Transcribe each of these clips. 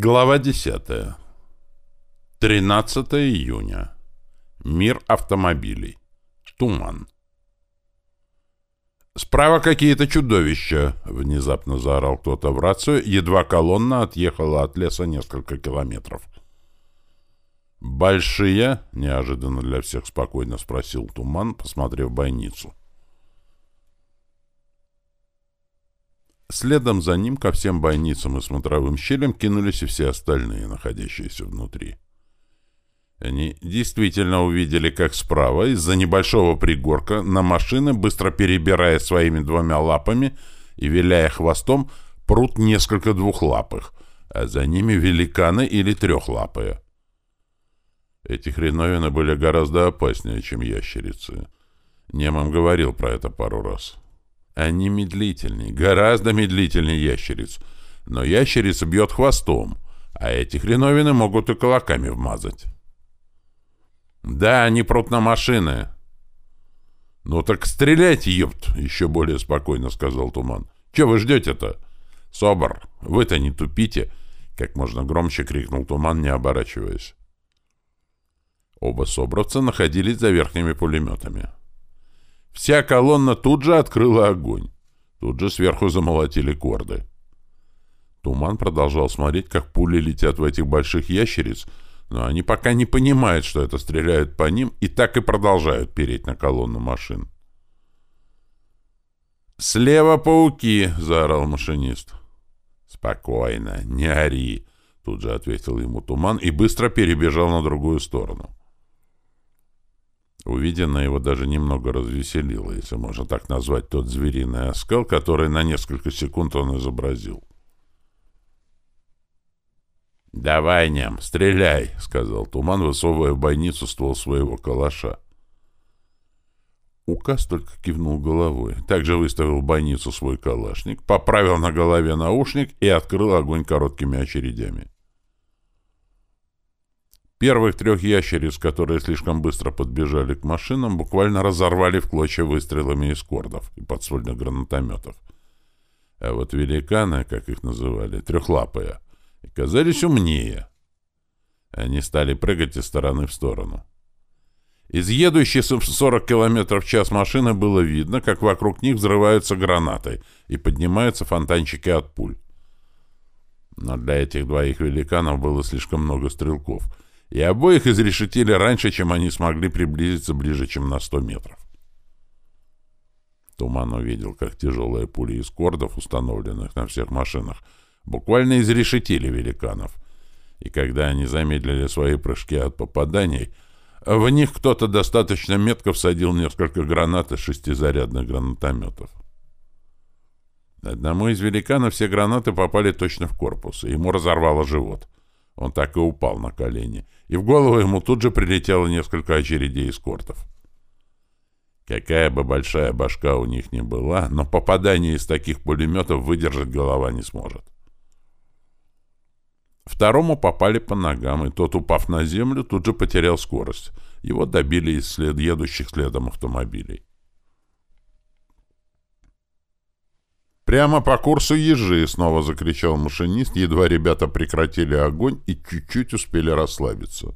Глава 10. 13 июня. Мир автомобилей. Туман. «Справа какие-то чудовища!» — внезапно заорал кто-то в рацию, едва колонна отъехала от леса несколько километров. «Большие?» — неожиданно для всех спокойно спросил Туман, посмотрев бойницу. Следом за ним ко всем бойницам и смотровым щелям кинулись и все остальные, находящиеся внутри. Они действительно увидели, как справа, из-за небольшого пригорка, на машины, быстро перебирая своими двумя лапами и виляя хвостом, прут несколько двухлапых, а за ними великаны или трехлапые. Эти хреновины были гораздо опаснее, чем ящерицы. Немам говорил про это пару раз. — они медлительнее, гораздо медлительнее ящериц. Но ящерица бьет хвостом, а эти хреновины могут и кулаками вмазать. Да, они прут на машины. Ну так стреляйте, ёпт, еще более спокойно сказал Туман. Че вы ждете-то? Собор, вы-то не тупите, как можно громче крикнул Туман, не оборачиваясь. Оба собровца находились за верхними пулеметами. Вся колонна тут же открыла огонь. Тут же сверху замолотили корды. Туман продолжал смотреть, как пули летят в этих больших ящериц, но они пока не понимают, что это стреляют по ним, и так и продолжают переть на колонну машин. «Слева пауки!» — заорал машинист. «Спокойно, не ори!» — тут же ответил ему Туман и быстро перебежал на другую сторону. Увиденное его даже немного развеселило, если можно так назвать тот звериный оскал, который на несколько секунд он изобразил. «Давай, нем, стреляй!» — сказал Туман, высовывая в бойницу ствол своего калаша. Указ только кивнул головой, также выставил в бойницу свой калашник, поправил на голове наушник и открыл огонь короткими очередями. Первых трех ящериц, которые слишком быстро подбежали к машинам, буквально разорвали в клочья выстрелами из кордов и подствольных гранатометов. А вот великаны, как их называли, трехлапые, казались умнее. Они стали прыгать из стороны в сторону. Из едущей в 40 км в час машины было видно, как вокруг них взрываются гранаты и поднимаются фонтанчики от пуль. Но для этих двоих великанов было слишком много стрелков — и обоих изрешетили раньше, чем они смогли приблизиться ближе, чем на сто метров. Туман увидел, как тяжелые пули из кордов, установленных на всех машинах, буквально изрешетили великанов. И когда они замедлили свои прыжки от попаданий, в них кто-то достаточно метко всадил несколько гранат из шестизарядных гранатометов. Одному из великанов все гранаты попали точно в корпус, и ему разорвало живот — он так и упал на колени, и в голову ему тут же прилетело несколько очередей из кортов. Какая бы большая башка у них ни была, но попадание из таких пулеметов выдержать голова не сможет. Второму попали по ногам, и тот, упав на землю, тут же потерял скорость. Его добили из след едущих следом автомобилей. «Прямо по курсу ежи!» — снова закричал машинист, едва ребята прекратили огонь и чуть-чуть успели расслабиться.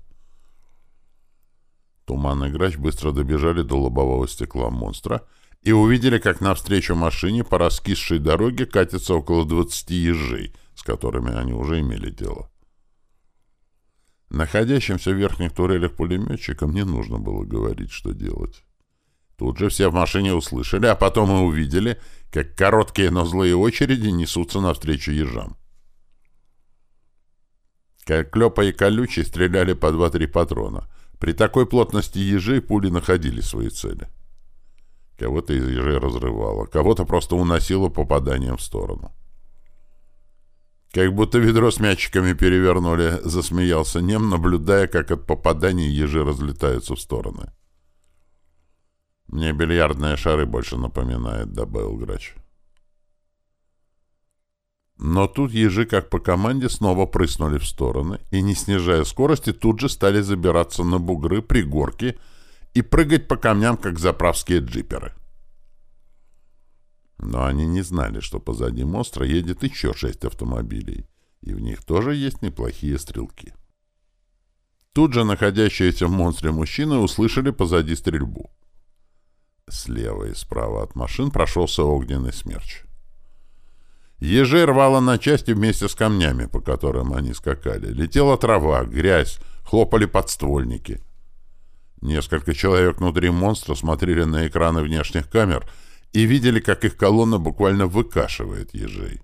Туман и грач быстро добежали до лобового стекла монстра и увидели, как навстречу машине по раскисшей дороге катится около двадцати ежей, с которыми они уже имели дело. Находящимся в верхних турелях пулеметчикам не нужно было говорить, что делать. Тут же все в машине услышали, а потом и увидели, как короткие, но злые очереди несутся навстречу ежам. Как Клёпа и Колючий стреляли по два-три патрона. При такой плотности ежей пули находили свои цели. Кого-то из ежей разрывало, кого-то просто уносило попаданием в сторону. Как будто ведро с мячиками перевернули, засмеялся Нем, наблюдая, как от попаданий ежи разлетаются в стороны. «Мне бильярдные шары больше напоминает», — добавил грач. Но тут ежи, как по команде, снова прыснули в стороны и, не снижая скорости, тут же стали забираться на бугры, пригорки и прыгать по камням, как заправские джиперы. Но они не знали, что позади монстра едет еще шесть автомобилей. И в них тоже есть неплохие стрелки. Тут же находящиеся в монстре мужчины услышали позади стрельбу. Слева и справа от машин прошелся огненный смерч. Ежей рвало на части вместе с камнями, по которым они скакали. Летела трава, грязь, хлопали подствольники. Несколько человек внутри монстра смотрели на экраны внешних камер и видели, как их колонна буквально выкашивает ежей.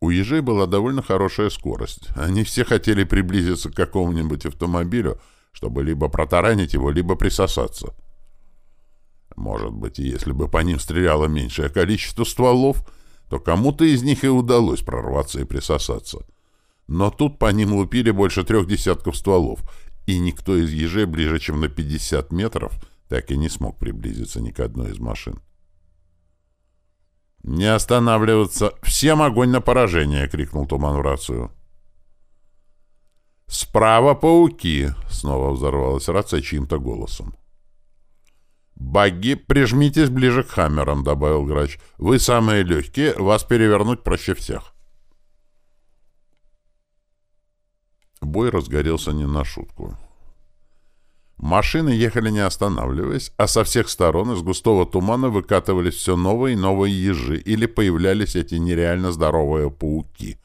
У ежей была довольно хорошая скорость. Они все хотели приблизиться к какому-нибудь автомобилю, чтобы либо протаранить его, либо присосаться. Может быть, если бы по ним стреляло меньшее количество стволов, то кому-то из них и удалось прорваться и присосаться. Но тут по ним лупили больше трех десятков стволов, и никто из ежей ближе, чем на 50 метров, так и не смог приблизиться ни к одной из машин. «Не останавливаться! Всем огонь на поражение!» — крикнул Туман в рацию. «Справа пауки!» — снова взорвалась рация чьим-то голосом. «Багги, прижмитесь ближе к хаммерам», — добавил грач. «Вы самые легкие, вас перевернуть проще всех». Бой разгорелся не на шутку. Машины ехали не останавливаясь, а со всех сторон из густого тумана выкатывались все новые и новые ежи, или появлялись эти нереально здоровые пауки,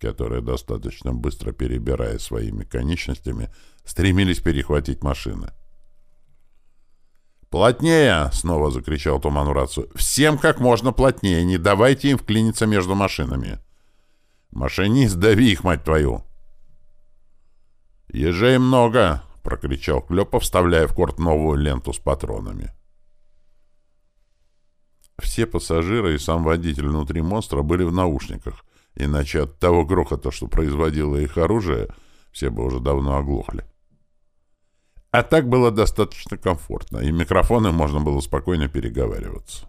которые, достаточно быстро перебирая своими конечностями, стремились перехватить машины. «Плотнее!» — снова закричал Туман рацию. «Всем как можно плотнее! Не давайте им вклиниться между машинами!» «Машинист, дави их, мать твою!» «Ежей много!» — прокричал Клёпов, вставляя в корт новую ленту с патронами. Все пассажиры и сам водитель внутри монстра были в наушниках, иначе от того грохота, что производило их оружие, все бы уже давно оглохли. А так было достаточно комфортно, и микрофоны можно было спокойно переговариваться.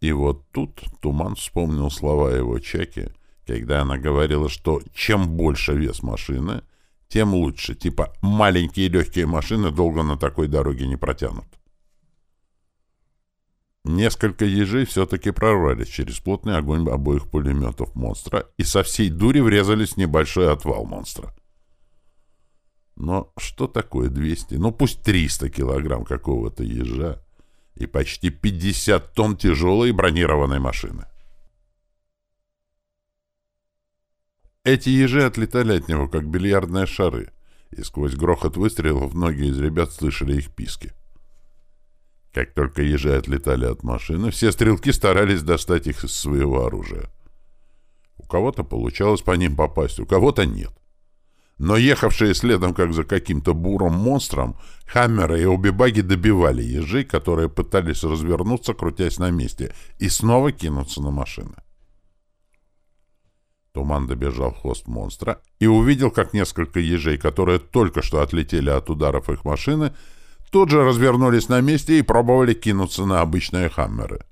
И вот тут Туман вспомнил слова его Чаки, когда она говорила, что чем больше вес машины, тем лучше. Типа маленькие легкие машины долго на такой дороге не протянут. Несколько ежей все-таки прорвались через плотный огонь обоих пулеметов монстра и со всей дури врезались в небольшой отвал монстра. Но что такое 200, ну пусть 300 килограмм какого-то ежа и почти 50 тонн тяжелой бронированной машины? Эти ежи отлетали от него, как бильярдные шары, и сквозь грохот выстрелов многие из ребят слышали их писки. Как только ежи отлетали от машины, все стрелки старались достать их из своего оружия. У кого-то получалось по ним попасть, у кого-то нет. Но ехавшие следом, как за каким-то буром монстром, Хаммеры и обе добивали ежей, которые пытались развернуться, крутясь на месте, и снова кинуться на машины. Туман добежал в хвост монстра и увидел, как несколько ежей, которые только что отлетели от ударов их машины, тут же развернулись на месте и пробовали кинуться на обычные хаммеры.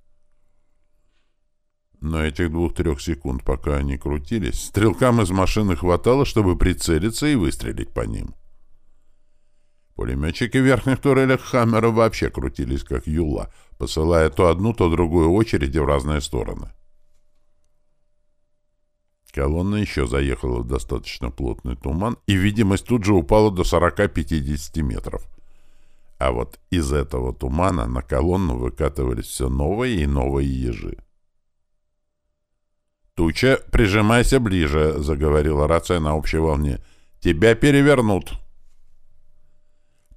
Но этих двух-трех секунд, пока они крутились, стрелкам из машины хватало, чтобы прицелиться и выстрелить по ним. Пулеметчики в верхних турелях «Хаммера» вообще крутились как юла, посылая то одну, то другую очереди в разные стороны. Колонна еще заехала в достаточно плотный туман, и видимость тут же упала до 40-50 метров. А вот из этого тумана на колонну выкатывались все новые и новые ежи. «Туча, прижимайся ближе», — заговорила рация на общей волне. «Тебя перевернут».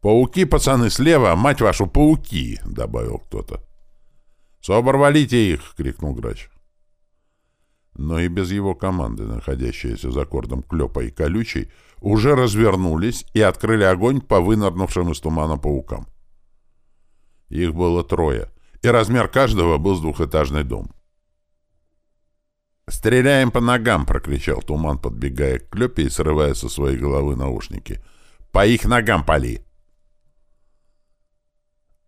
«Пауки, пацаны, слева! Мать вашу, пауки!» — добавил кто-то. «Собор, валите их!» — крикнул грач. Но и без его команды, находящиеся за кордом Клёпа и Колючий, уже развернулись и открыли огонь по вынырнувшим из тумана паукам. Их было трое, и размер каждого был с двухэтажный дом. «Стреляем по ногам!» — прокричал Туман, подбегая к Клёпе и срывая со своей головы наушники. «По их ногам пали!»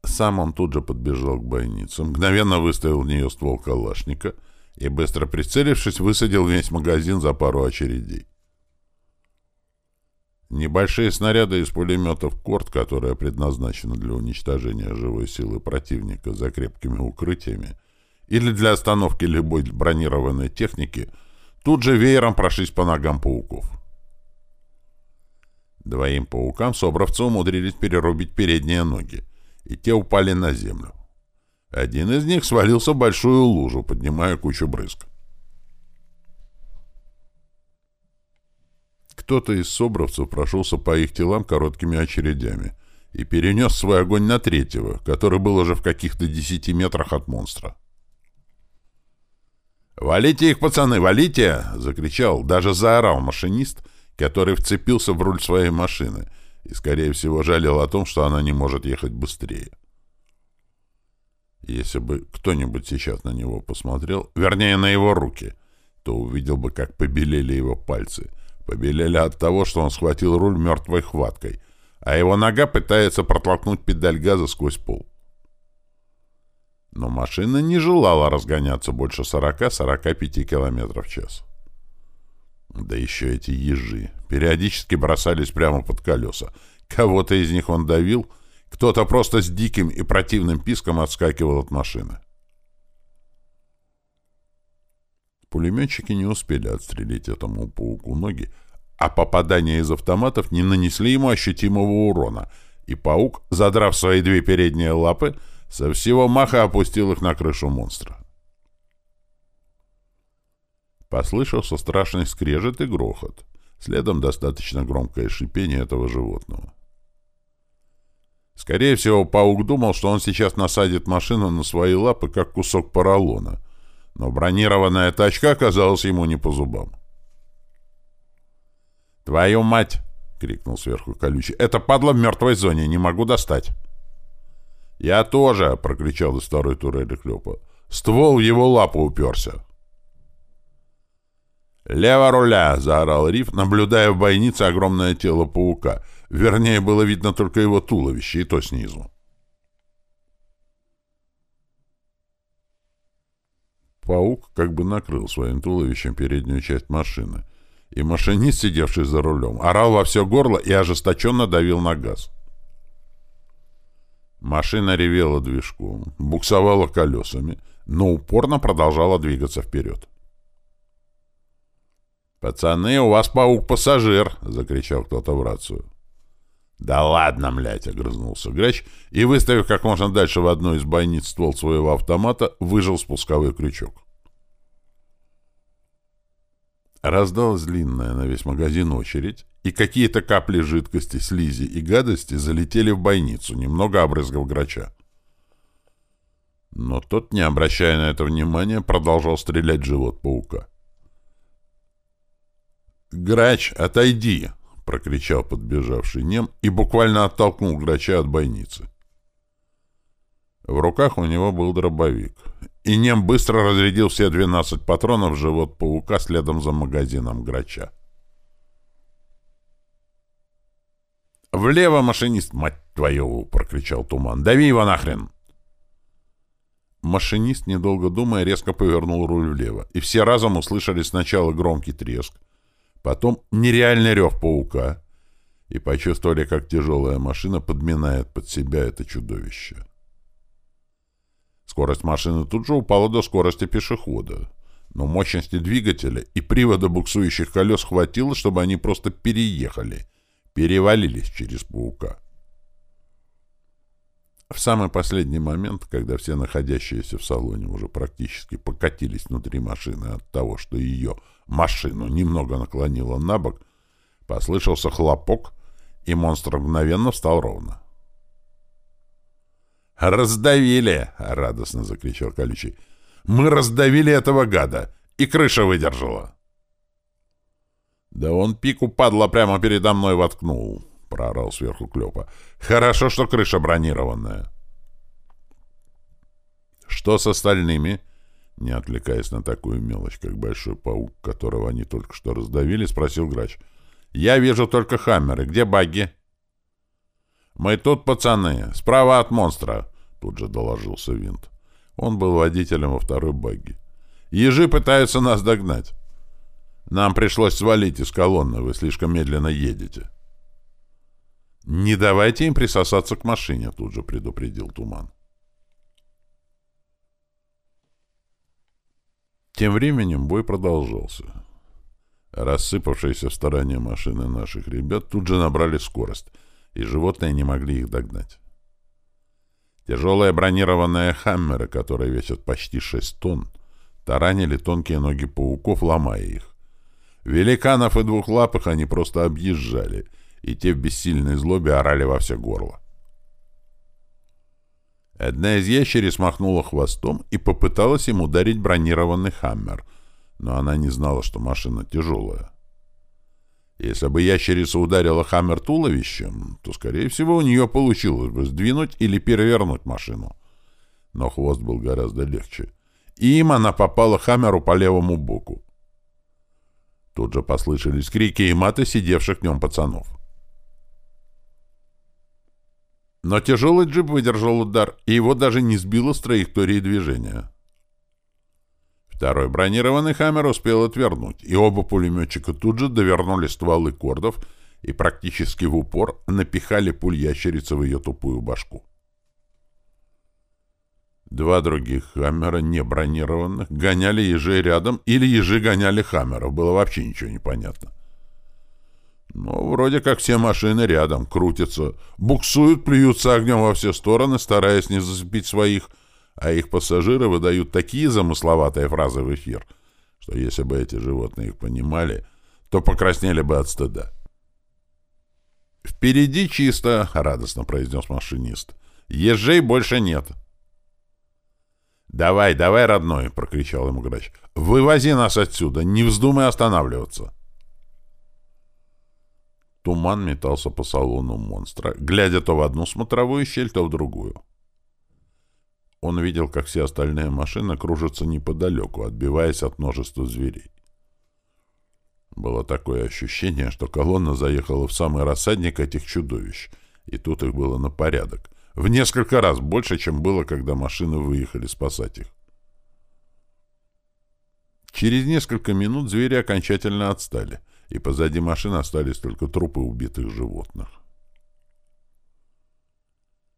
Сам он тут же подбежал к бойнице, мгновенно выставил в нее ствол калашника и, быстро прицелившись, высадил весь магазин за пару очередей. Небольшие снаряды из пулеметов «Корт», которая предназначена для уничтожения живой силы противника за крепкими укрытиями, или для остановки любой бронированной техники, тут же веером прошлись по ногам пауков. Двоим паукам собравцы умудрились перерубить передние ноги, и те упали на землю. Один из них свалился в большую лужу, поднимая кучу брызг. Кто-то из собравцев прошелся по их телам короткими очередями и перенес свой огонь на третьего, который был уже в каких-то десяти метрах от монстра. «Валите их, пацаны, валите!» — закричал, даже заорал машинист, который вцепился в руль своей машины и, скорее всего, жалел о том, что она не может ехать быстрее. Если бы кто-нибудь сейчас на него посмотрел, вернее, на его руки, то увидел бы, как побелели его пальцы. Побелели от того, что он схватил руль мертвой хваткой, а его нога пытается протолкнуть педаль газа сквозь пол. Но машина не желала разгоняться больше 40-45 км в час. Да еще эти ежи периодически бросались прямо под колеса. Кого-то из них он давил, кто-то просто с диким и противным писком отскакивал от машины. Пулеметчики не успели отстрелить этому пауку ноги, а попадания из автоматов не нанесли ему ощутимого урона, и паук, задрав свои две передние лапы, со всего маха опустил их на крышу монстра. Послышался страшный скрежет и грохот, следом достаточно громкое шипение этого животного. Скорее всего, паук думал, что он сейчас насадит машину на свои лапы, как кусок поролона, но бронированная тачка оказалась ему не по зубам. «Твою мать!» — крикнул сверху колючий. «Это падла в мертвой зоне, не могу достать!» «Я тоже!» — прокричал из второй турели Клёпа. «Ствол в его лапу уперся!» «Лево руля!» — заорал Риф, наблюдая в бойнице огромное тело паука. Вернее, было видно только его туловище, и то снизу. Паук как бы накрыл своим туловищем переднюю часть машины, и машинист, сидевший за рулем, орал во все горло и ожесточенно давил на газ. Машина ревела движком, буксовала колесами, но упорно продолжала двигаться вперед. «Пацаны, у вас паук-пассажир!» — закричал кто-то в рацию. «Да ладно, млядь!» — огрызнулся Грач и, выставив как можно дальше в одной из бойниц ствол своего автомата, выжил спусковой крючок. Раздалась длинная на весь магазин очередь, и какие-то капли жидкости, слизи и гадости залетели в бойницу, немного обрызгав Грача. Но тот, не обращая на это внимания, продолжал стрелять в живот паука. «Грач, отойди!» — прокричал подбежавший нем и буквально оттолкнул Грача от бойницы. В руках у него был дробовик, и нем быстро разрядил все 12 патронов в живот паука следом за магазином Грача. «Влево, машинист, мать твою!» — прокричал Туман. «Дави его нахрен!» Машинист, недолго думая, резко повернул руль влево, и все разом услышали сначала громкий треск, потом нереальный рев паука и почувствовали, как тяжелая машина подминает под себя это чудовище. Скорость машины тут же упала до скорости пешехода, но мощности двигателя и привода буксующих колес хватило, чтобы они просто переехали, перевалились через паука. В самый последний момент, когда все находящиеся в салоне уже практически покатились внутри машины от того, что ее машину немного наклонило на бок, послышался хлопок, и монстр мгновенно встал ровно. «Раздавили!» — радостно закричал Колючий. «Мы раздавили этого гада, и крыша выдержала!» «Да он пику, падла, прямо передо мной воткнул!» — проорал сверху Клёпа. «Хорошо, что крыша бронированная!» «Что с остальными?» Не отвлекаясь на такую мелочь, как большой паук, которого они только что раздавили, спросил грач. «Я вижу только хаммеры. Где багги?» «Мы тут, пацаны, справа от монстра», — тут же доложился Винт. Он был водителем во второй багги. «Ежи пытаются нас догнать. Нам пришлось свалить из колонны, вы слишком медленно едете». «Не давайте им присосаться к машине», — тут же предупредил Туман. Тем временем бой продолжался. Рассыпавшиеся в стороне машины наших ребят тут же набрали скорость, и животные не могли их догнать. Тяжелые бронированные «Хаммеры», которые весят почти 6 тонн, таранили тонкие ноги пауков, ломая их. Великанов и двухлапых они просто объезжали, и те в бессильной злобе орали во все горло. Одна из ящериц махнула хвостом и попыталась им ударить бронированный «Хаммер», но она не знала, что машина тяжелая. Если бы ящерица ударила «Хаммер» туловищем, то, скорее всего, у нее получилось бы сдвинуть или перевернуть машину. Но хвост был гораздо легче. И им она попала «Хаммеру» по левому боку. Тут же послышались крики и маты сидевших в нем пацанов. Но тяжелый джип выдержал удар, и его даже не сбило с траектории движения. Второй бронированный «Хаммер» успел отвернуть, и оба пулеметчика тут же довернули стволы кордов и практически в упор напихали пуль ящерицы в ее тупую башку. Два других «Хаммера», не бронированных, гоняли ежей рядом, или ежи гоняли «Хаммеров», было вообще ничего не понятно. Ну, вроде как все машины рядом, крутятся, буксуют, плюются огнем во все стороны, стараясь не зацепить своих, а их пассажиры выдают такие замысловатые фразы в эфир, что если бы эти животные их понимали, то покраснели бы от стыда. «Впереди чисто», — радостно произнес машинист. «Езжей больше нет». «Давай, давай, родной!» — прокричал ему грач. «Вывози нас отсюда, не вздумай останавливаться!» Туман метался по салону монстра, глядя то в одну смотровую щель, то в другую. Он видел, как все остальные машины кружатся неподалеку, отбиваясь от множества зверей. Было такое ощущение, что колонна заехала в самый рассадник этих чудовищ, и тут их было на порядок. В несколько раз больше, чем было, когда машины выехали спасать их. Через несколько минут звери окончательно отстали — и позади машин остались только трупы убитых животных.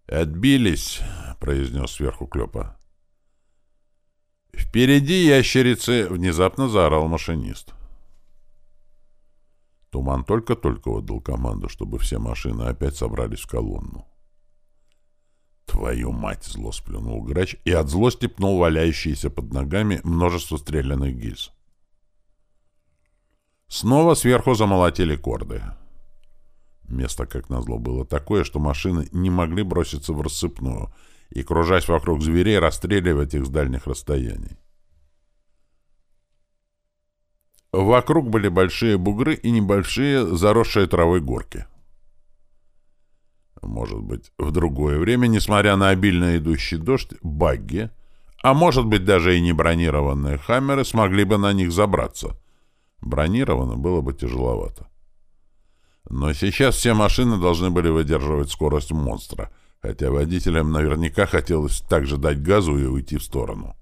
«Отбились», — произнес сверху Клёпа. «Впереди ящерицы!» — внезапно заорал машинист. Туман только-только отдал команду, чтобы все машины опять собрались в колонну. «Твою мать!» — зло сплюнул грач и от злости пнул валяющиеся под ногами множество стрелянных гильз. Снова сверху замолотили корды. Место, как назло, было такое, что машины не могли броситься в рассыпную и, кружась вокруг зверей, расстреливать их с дальних расстояний. Вокруг были большие бугры и небольшие заросшие травой горки. Может быть, в другое время, несмотря на обильно идущий дождь, багги, а может быть даже и не бронированные хаммеры, смогли бы на них забраться — Бронировано было бы тяжеловато. Но сейчас все машины должны были выдерживать скорость монстра, хотя водителям наверняка хотелось также дать газу и уйти в сторону.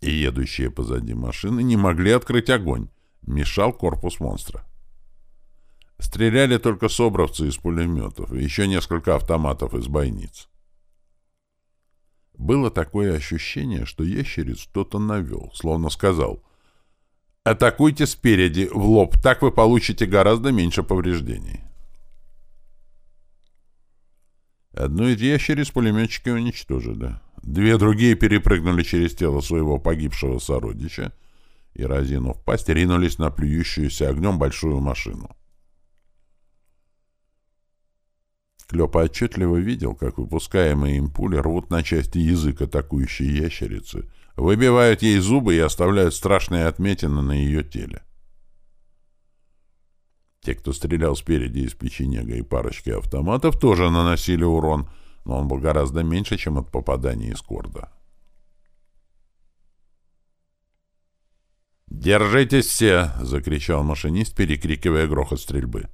И едущие позади машины не могли открыть огонь, мешал корпус монстра. Стреляли только собравцы из пулеметов и еще несколько автоматов из бойниц. Было такое ощущение, что ящериц кто-то навел, словно сказал — Атакуйте спереди, в лоб, так вы получите гораздо меньше повреждений. Одну из ящериц пулеметчики уничтожили. Две другие перепрыгнули через тело своего погибшего сородича и, разинув пасть, ринулись на плюющуюся огнем большую машину. Клёпа отчетливо видел, как выпускаемые им пули рвут на части язык атакующей ящерицы — выбивают ей зубы и оставляют страшные отметины на ее теле. Те, кто стрелял спереди из печенега и парочки автоматов, тоже наносили урон, но он был гораздо меньше, чем от попадания из корда. «Держитесь все!» — закричал машинист, перекрикивая грохот стрельбы.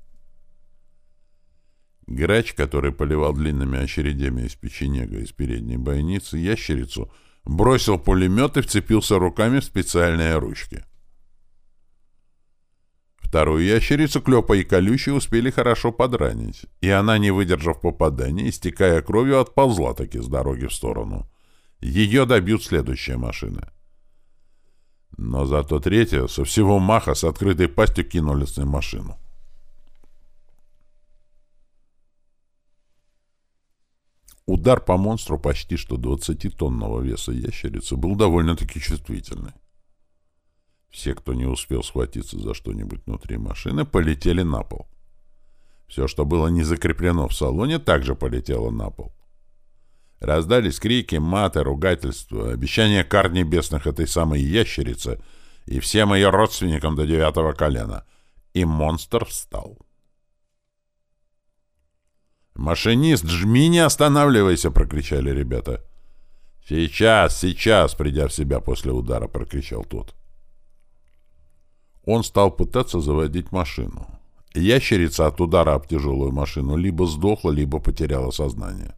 Грач, который поливал длинными очередями из печенега из передней бойницы ящерицу, — бросил пулемет и вцепился руками в специальные ручки. Вторую ящерицу Клёпа и Колючий успели хорошо подранить, и она, не выдержав попадания, истекая кровью, отползла таки с дороги в сторону. Ее добьют следующие машины. Но зато третья со всего маха с открытой пастью кинулись на машину. Удар по монстру почти что 20-тонного веса ящерицы был довольно-таки чувствительный. Все, кто не успел схватиться за что-нибудь внутри машины, полетели на пол. Все, что было не закреплено в салоне, также полетело на пол. Раздались крики, маты, ругательства, обещания кар небесных этой самой ящерицы и всем ее родственникам до девятого колена. И монстр встал. «Машинист, жми, не останавливайся!» — прокричали ребята. «Сейчас, сейчас!» — придя в себя после удара, прокричал тот. Он стал пытаться заводить машину. Ящерица от удара об тяжелую машину либо сдохла, либо потеряла сознание.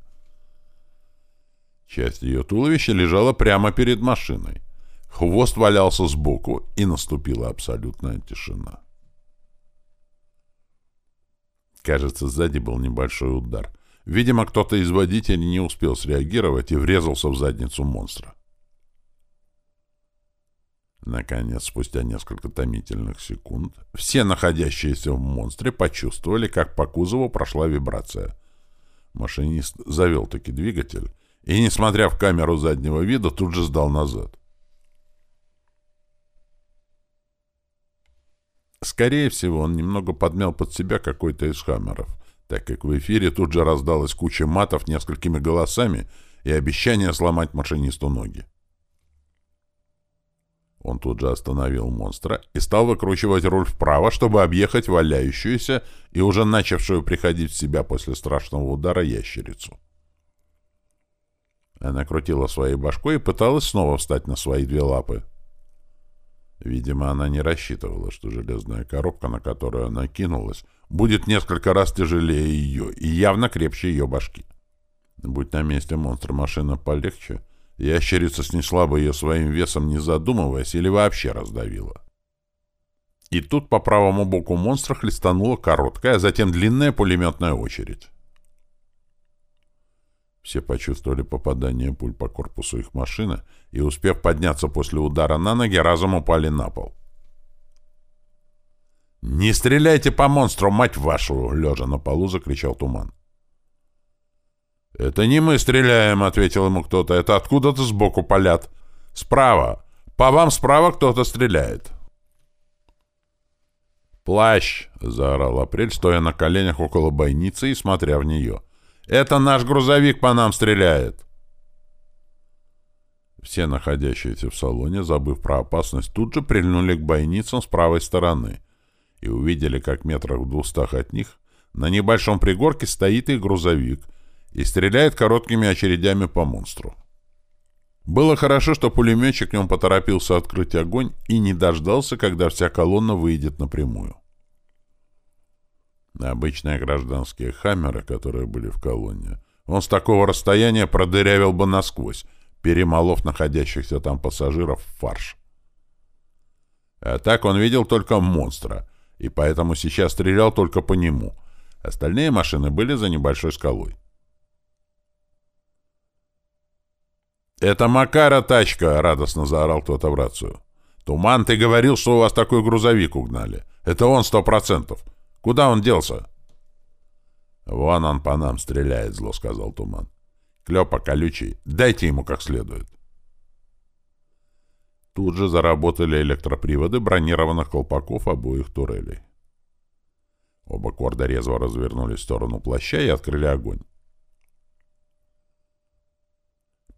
Часть ее туловища лежала прямо перед машиной. Хвост валялся сбоку, и наступила абсолютная тишина. Кажется, сзади был небольшой удар. Видимо, кто-то из водителей не успел среагировать и врезался в задницу монстра. Наконец, спустя несколько томительных секунд, все находящиеся в монстре почувствовали, как по кузову прошла вибрация. Машинист завел-таки двигатель и, несмотря в камеру заднего вида, тут же сдал назад. Скорее всего, он немного подмял под себя какой-то из хаммеров, так как в эфире тут же раздалась куча матов несколькими голосами и обещание сломать машинисту ноги. Он тут же остановил монстра и стал выкручивать руль вправо, чтобы объехать валяющуюся и уже начавшую приходить в себя после страшного удара ящерицу. Она крутила своей башкой и пыталась снова встать на свои две лапы. Видимо, она не рассчитывала, что железная коробка, на которую она кинулась, будет несколько раз тяжелее ее и явно крепче ее башки. Будь на месте монстра машина полегче, Ящерица снесла бы ее своим весом, не задумываясь, или вообще раздавила. И тут по правому боку монстра хлестанула короткая, а затем длинная пулеметная очередь. Все почувствовали попадание пуль по корпусу их машины и, успев подняться после удара на ноги, разом упали на пол. «Не стреляйте по монстру, мать вашу!» — лежа на полу закричал Туман. «Это не мы стреляем», — ответил ему кто-то. «Это откуда-то сбоку палят. Справа. По вам справа кто-то стреляет». «Плащ!» — заорал Апрель, стоя на коленях около бойницы и смотря в нее. «Это наш грузовик по нам стреляет!» Все находящиеся в салоне, забыв про опасность, тут же прильнули к бойницам с правой стороны и увидели, как метрах в двухстах от них на небольшом пригорке стоит их грузовик — и стреляет короткими очередями по монстру. Было хорошо, что пулеметчик в нем поторопился открыть огонь и не дождался, когда вся колонна выйдет напрямую. Обычные гражданские «Хаммеры», которые были в колонне, он с такого расстояния продырявил бы насквозь, перемолов находящихся там пассажиров в фарш. А так он видел только монстра, и поэтому сейчас стрелял только по нему. Остальные машины были за небольшой скалой. «Это Макара тачка!» — радостно заорал кто-то в рацию. «Туман, ты говорил, что у вас такой грузовик угнали. Это он сто процентов. Куда он делся?» «Вон он по нам стреляет», — зло сказал Туман. «Клёпа колючий. Дайте ему как следует». Тут же заработали электроприводы бронированных колпаков обоих турелей. Оба корда резво развернулись в сторону плаща и открыли огонь.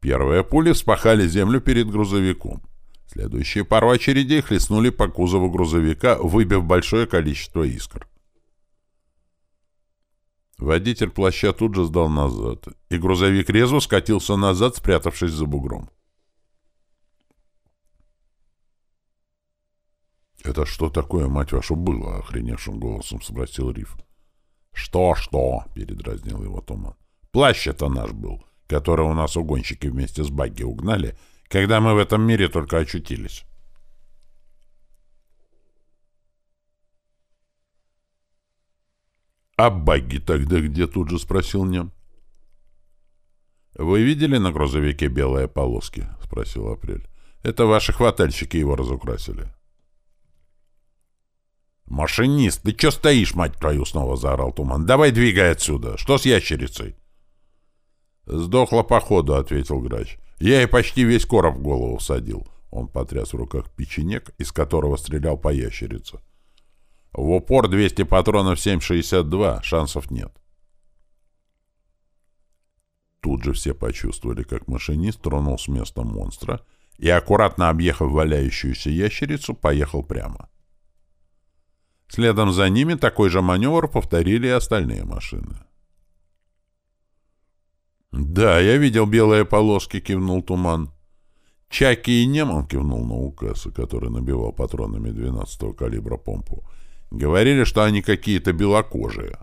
Первые пули вспахали землю перед грузовиком. Следующие пару очередей хлестнули по кузову грузовика, выбив большое количество искр. Водитель плаща тут же сдал назад, и грузовик резво скатился назад, спрятавшись за бугром. «Это что такое, мать вашу, было?» — охреневшим голосом спросил Риф. «Что-что?» — передразнил его Туман. «Плащ это наш был который у нас угонщики вместе с Багги угнали, когда мы в этом мире только очутились. «А Багги тогда где?» — тут же спросил Нем. «Вы видели на грузовике белые полоски?» — спросил Апрель. Это ваши хватальщики его разукрасили. «Машинист, ты чё стоишь, мать твою?» — снова заорал Туман. «Давай двигай отсюда! Что с ящерицей?» «Сдохла походу», — ответил Грач. «Я ей почти весь короб в голову всадил». Он потряс в руках печенек, из которого стрелял по ящерице. «В упор 200 патронов 7,62, шансов нет». Тут же все почувствовали, как машинист тронул с места монстра и, аккуратно объехав валяющуюся ящерицу, поехал прямо. Следом за ними такой же маневр повторили и остальные машины. «Да, я видел белые полоски», — кивнул Туман. «Чаки и Нем», — он кивнул на Укаса, который набивал патронами 12-го калибра помпу, говорили, что они какие-то белокожие.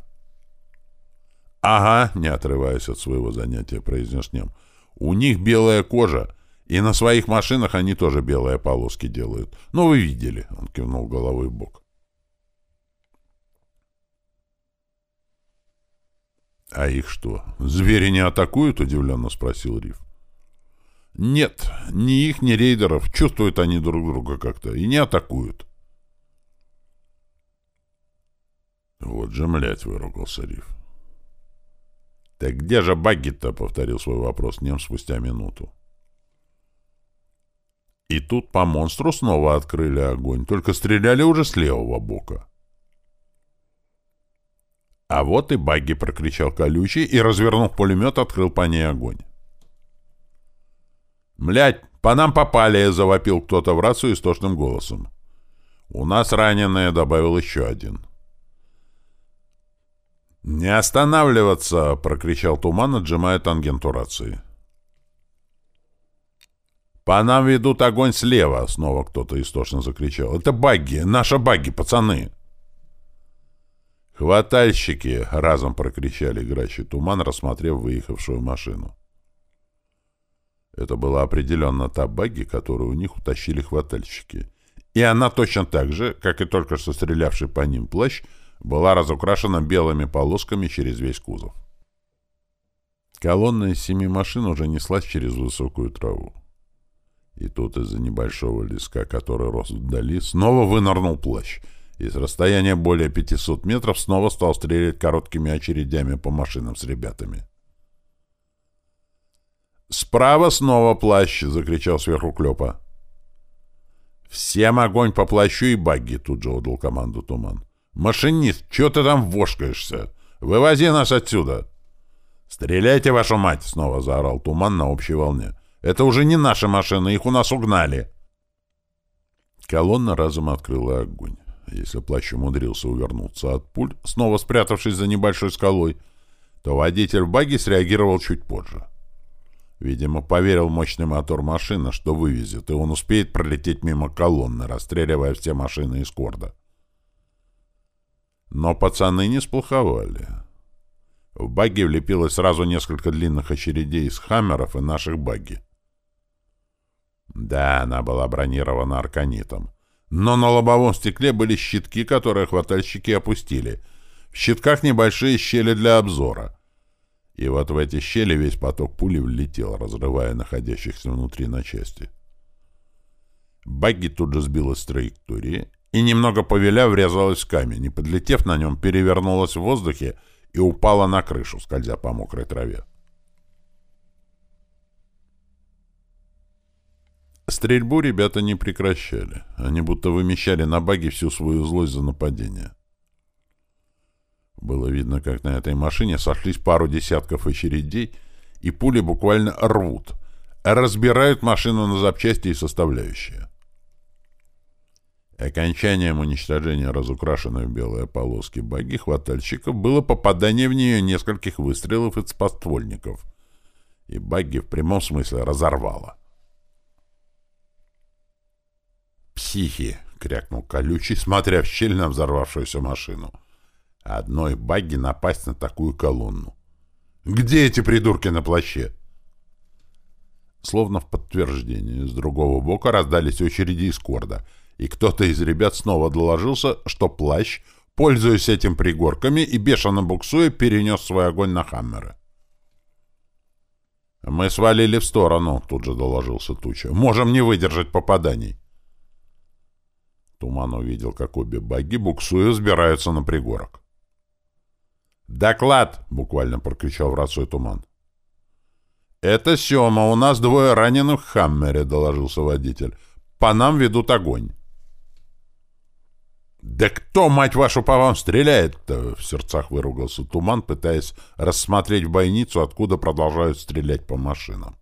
«Ага», — не отрываясь от своего занятия, произнес Нем. «У них белая кожа, и на своих машинах они тоже белые полоски делают. Ну, вы видели», — он кивнул головой в бок. «А их что, звери не атакуют?» — удивленно спросил Риф. «Нет, ни их, ни рейдеров. Чувствуют они друг друга как-то и не атакуют». «Вот же, млять!» — выругался Риф. «Так где же багги-то?» — повторил свой вопрос Нем спустя минуту. И тут по монстру снова открыли огонь, только стреляли уже с левого бока. «А вот и багги!» — прокричал колючий и, развернув пулемет, открыл по ней огонь. «Млядь, по нам попали!» — завопил кто-то в рацию истошным голосом. «У нас раненые!» — добавил еще один. «Не останавливаться!» — прокричал Туман, отжимая тангенту рации. «По нам ведут огонь слева!» — снова кто-то истошно закричал. «Это багги! Наши багги, пацаны!» «Хватальщики!» — разом прокричали играющий туман, рассмотрев выехавшую машину. Это была определенно та багги, которую у них утащили хватальщики. И она точно так же, как и только что стрелявший по ним плащ, была разукрашена белыми полосками через весь кузов. Колонна из семи машин уже неслась через высокую траву. И тут из-за небольшого леска, который рос вдали, снова вынырнул плащ — и с расстояния более 500 метров снова стал стрелять короткими очередями по машинам с ребятами. «Справа снова плащ!» — закричал сверху Клёпа. «Всем огонь по плащу и багги!» — тут же отдал команду Туман. «Машинист, чё ты там вошкаешься? Вывози нас отсюда!» «Стреляйте, вашу мать!» — снова заорал Туман на общей волне. «Это уже не наши машины, их у нас угнали!» Колонна разом открыла огонь. Если плащ умудрился увернуться от пуль, снова спрятавшись за небольшой скалой, то водитель в баги среагировал чуть позже. Видимо, поверил мощный мотор машины, что вывезет, и он успеет пролететь мимо колонны, расстреливая все машины из корда. Но пацаны не сплоховали. В багги влепилось сразу несколько длинных очередей из хаммеров и наших багги. Да, она была бронирована арканитом. Но на лобовом стекле были щитки, которые хватальщики опустили. В щитках небольшие щели для обзора. И вот в эти щели весь поток пули влетел, разрывая находящихся внутри на части. Багги тут же сбилась с траектории и, немного повеля, врезалась в камень, и, подлетев на нем, перевернулась в воздухе и упала на крышу, скользя по мокрой траве. Стрельбу ребята не прекращали. Они будто вымещали на баге всю свою злость за нападение. Было видно, как на этой машине сошлись пару десятков очередей, и пули буквально рвут, разбирают машину на запчасти и составляющие. Окончанием уничтожения разукрашенной в белые полоски баги хватальщиков было попадание в нее нескольких выстрелов из подствольников, и баги в прямом смысле разорвало. «Психи!» — крякнул колючий, смотря в щель на взорвавшуюся машину. «Одной багги напасть на такую колонну. Где эти придурки на плаще?» Словно в подтверждение, с другого бока раздались очереди из корда, и кто-то из ребят снова доложился, что плащ, пользуясь этим пригорками и бешено буксуя, перенес свой огонь на хаммеры. «Мы свалили в сторону», — тут же доложился Туча. «Можем не выдержать попаданий». Туман увидел, как обе баги, буксуя, взбираются на пригорок. «Доклад!» — буквально прокричал в рацию Туман. «Это Сема, у нас двое раненых в Хаммере», — доложился водитель. «По нам ведут огонь». «Да кто, мать вашу, по вам стреляет-то?» — в сердцах выругался Туман, пытаясь рассмотреть в бойницу, откуда продолжают стрелять по машинам.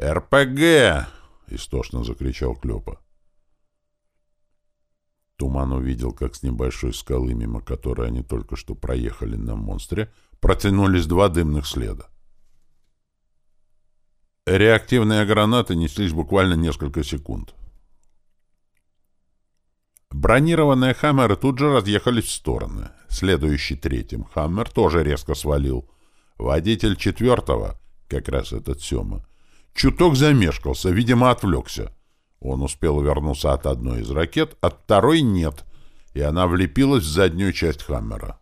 «РПГ!» — истошно закричал Клёпа. Туман увидел, как с небольшой скалы, мимо которой они только что проехали на монстре, протянулись два дымных следа. Реактивные гранаты неслись буквально несколько секунд. Бронированные «Хаммеры» тут же разъехались в стороны. Следующий третьим «Хаммер» тоже резко свалил. Водитель четвертого, как раз этот Сема, чуток замешкался, видимо, отвлекся. Он успел вернуться от одной из ракет, от второй нет, и она влепилась в заднюю часть «Хаммера».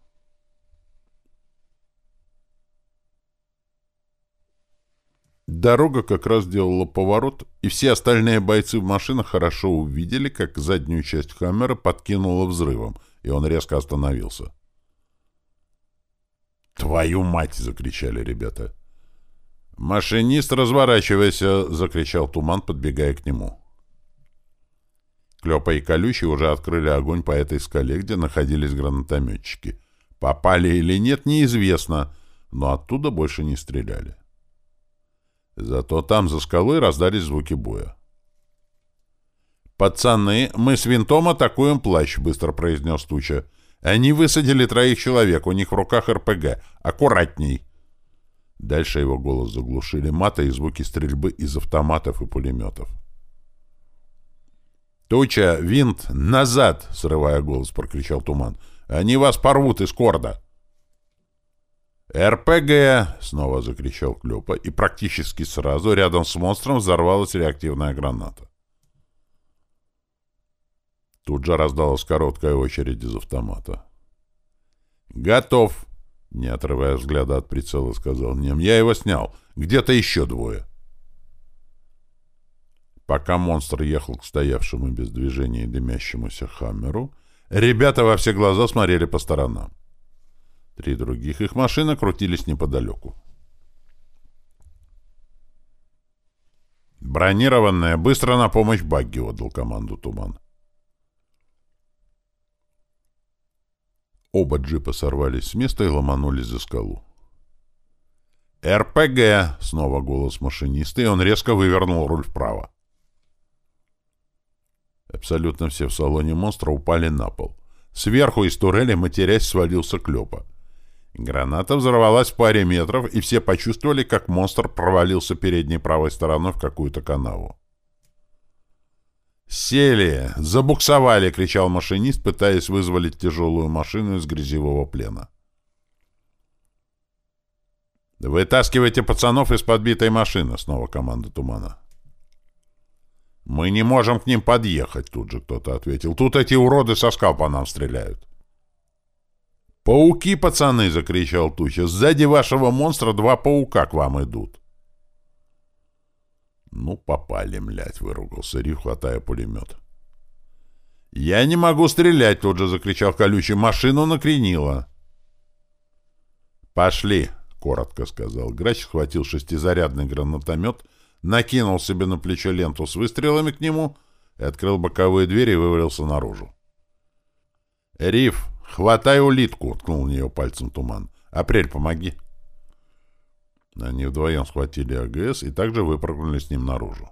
Дорога как раз делала поворот, и все остальные бойцы в машинах хорошо увидели, как заднюю часть «Хаммера» подкинуло взрывом, и он резко остановился. «Твою мать!» — закричали ребята. «Машинист, разворачивайся!» — закричал Туман, подбегая к нему. Клёпа и Колючий уже открыли огонь по этой скале, где находились гранатометчики. Попали или нет, неизвестно, но оттуда больше не стреляли. Зато там за скалой раздались звуки боя. «Пацаны, мы с винтом атакуем плащ», — быстро произнес Туча. «Они высадили троих человек, у них в руках РПГ. Аккуратней!» Дальше его голос заглушили маты и звуки стрельбы из автоматов и пулеметов. «Туча, винт, назад!» — срывая голос, прокричал Туман. «Они вас порвут из корда!» «РПГ!» — снова закричал Клёпа, и практически сразу рядом с монстром взорвалась реактивная граната. Тут же раздалась короткая очередь из автомата. «Готов!» — не отрывая взгляда от прицела, сказал Нем. «Я его снял. Где-то еще двое». Пока монстр ехал к стоявшему без движения дымящемуся Хаммеру, ребята во все глаза смотрели по сторонам. Три других их машины крутились неподалеку. «Бронированная, быстро на помощь багги!» — отдал команду Туман. Оба джипа сорвались с места и ломанулись за скалу. «РПГ!» — снова голос машиниста, и он резко вывернул руль вправо. Абсолютно все в салоне монстра упали на пол. Сверху из турели, матерясь, свалился Клёпа. Граната взорвалась в паре метров, и все почувствовали, как монстр провалился передней правой стороной в какую-то канаву. «Сели! Забуксовали!» — кричал машинист, пытаясь вызволить тяжелую машину из грязевого плена. «Вытаскивайте пацанов из подбитой машины!» — снова команда Тумана. «Мы не можем к ним подъехать», — тут же кто-то ответил. «Тут эти уроды со скал по нам стреляют». «Пауки, пацаны!» — закричал Туча. «Сзади вашего монстра два паука к вам идут!» «Ну, попали, млять!» — выругался Рив, хватая пулемет. «Я не могу стрелять!» — тут же закричал колючий. «Машину накренило!» «Пошли!» — коротко сказал Грач, схватил шестизарядный гранатомет, накинул себе на плечо ленту с выстрелами к нему и открыл боковые двери и вывалился наружу. «Риф, «Хватай улитку!» — ткнул в нее пальцем туман. «Апрель, помоги!» Они вдвоем схватили АГС и также выпрыгнули с ним наружу.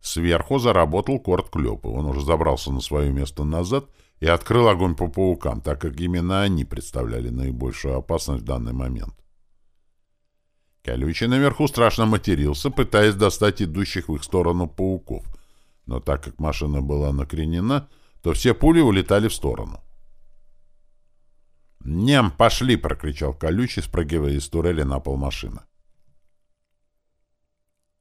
Сверху заработал корт Клёпа. Он уже забрался на свое место назад и открыл огонь по паукам, так как именно они представляли наибольшую опасность в данный момент. Колючий наверху страшно матерился, пытаясь достать идущих в их сторону пауков, но так как машина была накренена, то все пули улетали в сторону. «Нем, пошли!» — прокричал колючий, спрыгивая из турели на пол машины.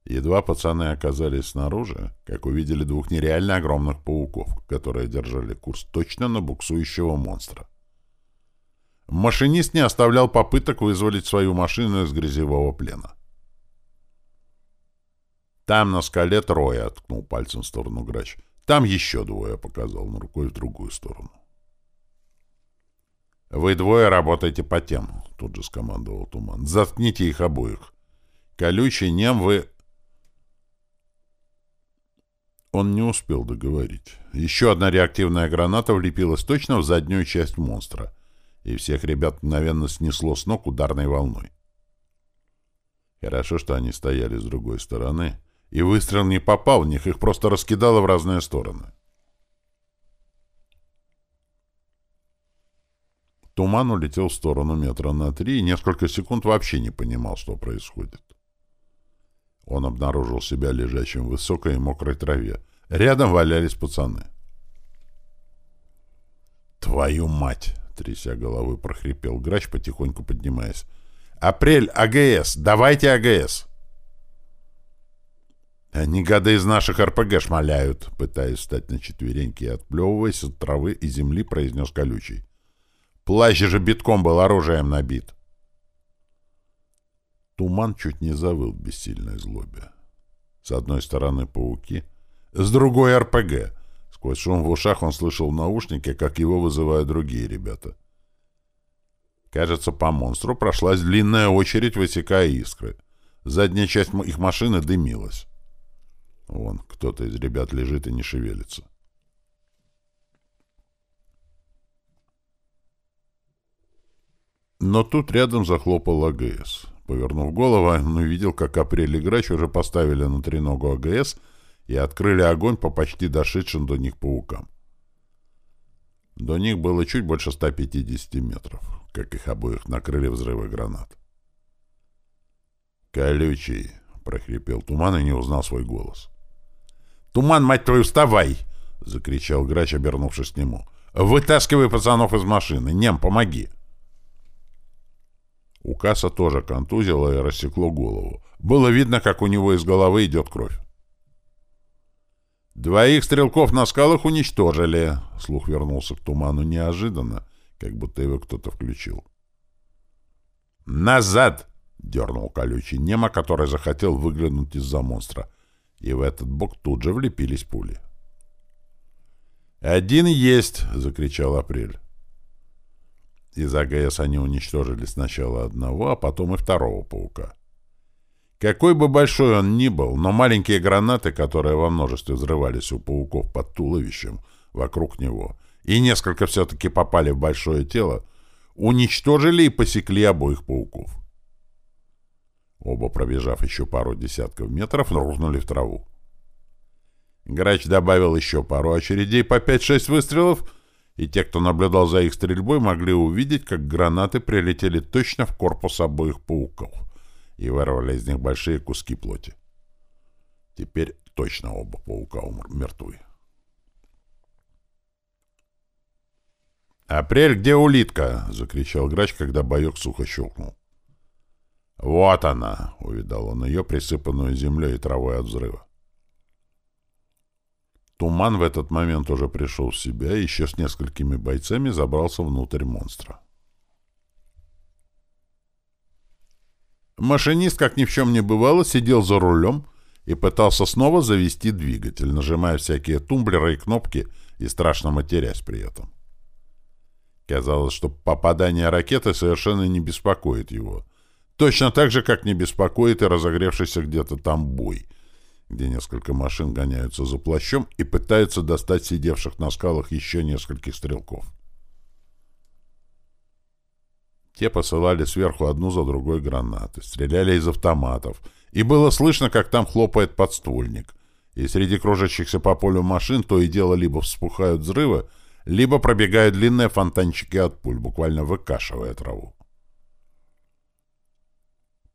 Едва пацаны оказались снаружи, как увидели двух нереально огромных пауков, которые держали курс точно на буксующего монстра. Машинист не оставлял попыток вызволить свою машину из грязевого плена. «Там на скале трое», — откнул пальцем в сторону грач. «Там еще двое», — показал он рукой в другую сторону. «Вы двое работаете по тем», — тут же скомандовал Туман. «Заткните их обоих. Колючий нем вы...» Он не успел договорить. Еще одна реактивная граната влепилась точно в заднюю часть монстра, и всех ребят мгновенно снесло с ног ударной волной. Хорошо, что они стояли с другой стороны, и выстрел не попал в них, их просто раскидало в разные стороны. Туман улетел в сторону метра на три и несколько секунд вообще не понимал, что происходит. Он обнаружил себя лежащим в высокой и мокрой траве. Рядом валялись пацаны. «Твою мать!» — тряся головой, прохрипел грач, потихоньку поднимаясь. «Апрель, АГС! Давайте АГС!» «Они гады из наших РПГ шмаляют!» Пытаясь встать на четвереньки и отплевываясь от травы и земли, произнес колючий. «Плащ же битком был оружием набит!» Туман чуть не завыл в бессильной злобе. С одной стороны пауки, с другой — РПГ. Сквозь шум в ушах он слышал в наушнике, как его вызывают другие ребята. Кажется, по монстру прошлась длинная очередь, высекая искры. Задняя часть их машины дымилась. Вон, кто-то из ребят лежит и не шевелится. Но тут рядом захлопал АГС. Повернув голову, он увидел, как Апрель и Грач уже поставили на треногу АГС и открыли огонь по почти дошедшим до них паукам. До них было чуть больше 150 метров, как их обоих накрыли взрывы гранат. «Колючий!» — прохрипел Туман и не узнал свой голос. «Туман, мать твою, вставай!» — закричал Грач, обернувшись к нему. «Вытаскивай пацанов из машины! Нем, помоги!» У Касса тоже контузило и рассекло голову. Было видно, как у него из головы идет кровь. «Двоих стрелков на скалах уничтожили», — слух вернулся к туману неожиданно, как будто его кто-то включил. «Назад!» — дернул колючий нема, который захотел выглянуть из-за монстра. И в этот бок тут же влепились пули. «Один есть!» — закричал Апрель. Из АГС они уничтожили сначала одного, а потом и второго паука. Какой бы большой он ни был, но маленькие гранаты, которые во множестве взрывались у пауков под туловищем, вокруг него, и несколько все-таки попали в большое тело, уничтожили и посекли обоих пауков. Оба, пробежав еще пару десятков метров, рухнули в траву. Грач добавил еще пару очередей по 5-6 выстрелов — и те, кто наблюдал за их стрельбой, могли увидеть, как гранаты прилетели точно в корпус обоих пауков и вырвали из них большие куски плоти. Теперь точно оба паука мертвы. «Апрель, где улитка?» — закричал грач, когда боек сухо щелкнул. «Вот она!» — увидал он ее, присыпанную землей и травой от взрыва. Туман в этот момент уже пришел в себя и еще с несколькими бойцами забрался внутрь монстра. Машинист, как ни в чем не бывало, сидел за рулем и пытался снова завести двигатель, нажимая всякие тумблеры и кнопки и страшно матерясь при этом. Казалось, что попадание ракеты совершенно не беспокоит его. Точно так же, как не беспокоит и разогревшийся где-то там бой — где несколько машин гоняются за плащом и пытаются достать сидевших на скалах еще нескольких стрелков. Те посылали сверху одну за другой гранаты, стреляли из автоматов, и было слышно, как там хлопает подствольник. И среди кружащихся по полю машин то и дело либо вспухают взрывы, либо пробегают длинные фонтанчики от пуль, буквально выкашивая траву.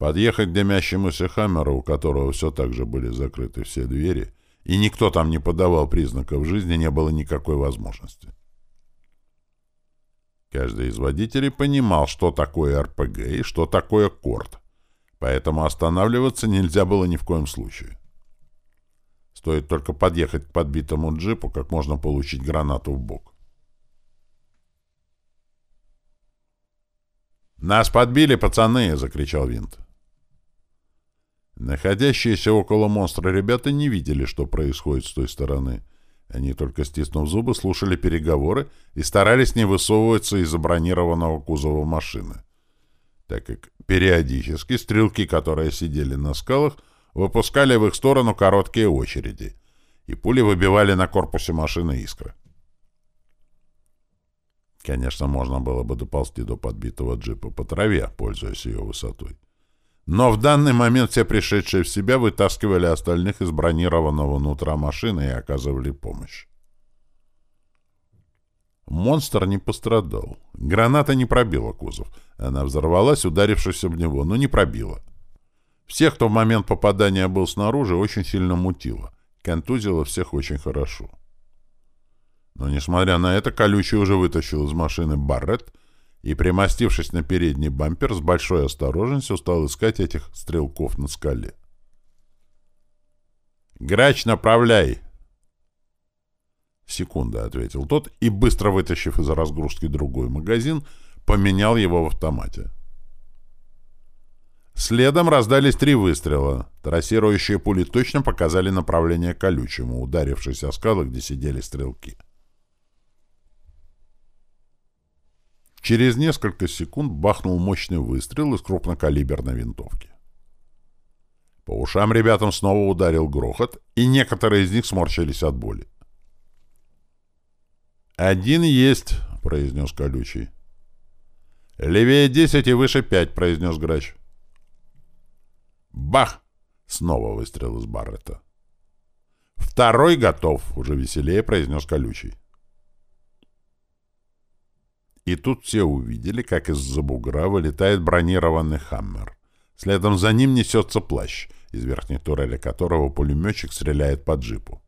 Подъехать к дымящемуся Хаммеру, у которого все так же были закрыты все двери, и никто там не подавал признаков жизни, не было никакой возможности. Каждый из водителей понимал, что такое РПГ и что такое корт, поэтому останавливаться нельзя было ни в коем случае. Стоит только подъехать к подбитому джипу, как можно получить гранату в бок. «Нас подбили, пацаны!» — закричал Винт. Находящиеся около монстра ребята не видели, что происходит с той стороны. Они только стиснув зубы, слушали переговоры и старались не высовываться из забронированного кузова машины, так как периодически стрелки, которые сидели на скалах, выпускали в их сторону короткие очереди, и пули выбивали на корпусе машины искры. Конечно, можно было бы доползти до подбитого джипа по траве, пользуясь ее высотой. Но в данный момент все пришедшие в себя вытаскивали остальных из бронированного нутра машины и оказывали помощь. Монстр не пострадал. Граната не пробила кузов. Она взорвалась, ударившись об него, но не пробила. Всех, кто в момент попадания был снаружи, очень сильно мутило. Контузило всех очень хорошо. Но, несмотря на это, колючий уже вытащил из машины Барретт и, примостившись на передний бампер, с большой осторожностью стал искать этих стрелков на скале. «Грач, направляй!» «Секунда», — ответил тот, и, быстро вытащив из разгрузки другой магазин, поменял его в автомате. Следом раздались три выстрела. Трассирующие пули точно показали направление колючему, ударившись о скалы, где сидели стрелки. Через несколько секунд бахнул мощный выстрел из крупнокалиберной винтовки. По ушам ребятам снова ударил грохот, и некоторые из них сморщились от боли. «Один есть», — произнес колючий. «Левее десять и выше пять», — произнес грач. «Бах!» — снова выстрел из Баррета. «Второй готов», — уже веселее произнес колючий. И тут все увидели, как из-за бугра вылетает бронированный «Хаммер». Следом за ним несется плащ, из верхней турели которого пулеметчик стреляет по джипу.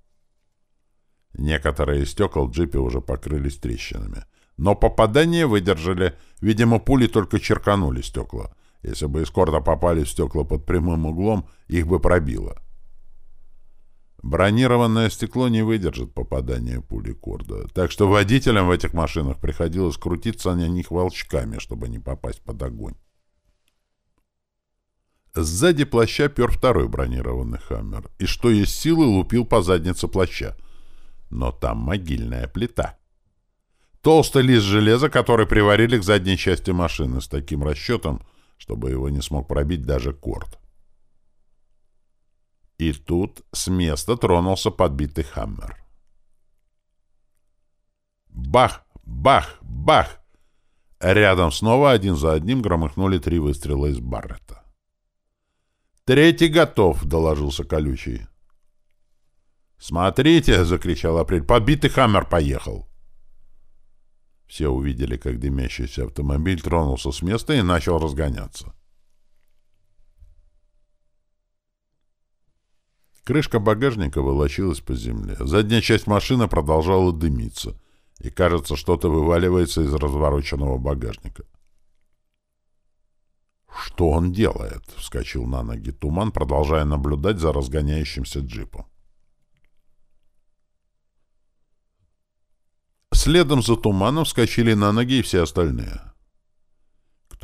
Некоторые из стекол джипе уже покрылись трещинами. Но попадание выдержали. Видимо, пули только черканули стекла. Если бы из корда попали стекла под прямым углом, их бы пробило. Бронированное стекло не выдержит попадания пули Корда, так что водителям в этих машинах приходилось крутиться на них волчками, чтобы не попасть под огонь. Сзади плаща пер второй бронированный «Хаммер», и что есть силы лупил по заднице плаща. Но там могильная плита. Толстый лист железа, который приварили к задней части машины с таким расчетом, чтобы его не смог пробить даже Корд. И тут с места тронулся подбитый хаммер. Бах! Бах! Бах! Рядом снова один за одним громыхнули три выстрела из Баррета. «Третий готов!» — доложился колючий. «Смотрите!» — закричал Апрель. «Подбитый хаммер поехал!» Все увидели, как дымящийся автомобиль тронулся с места и начал разгоняться. Крышка багажника волочилась по земле. Задняя часть машины продолжала дымиться, и, кажется, что-то вываливается из развороченного багажника. «Что он делает?» — вскочил на ноги Туман, продолжая наблюдать за разгоняющимся джипом. Следом за Туманом вскочили на ноги и все остальные.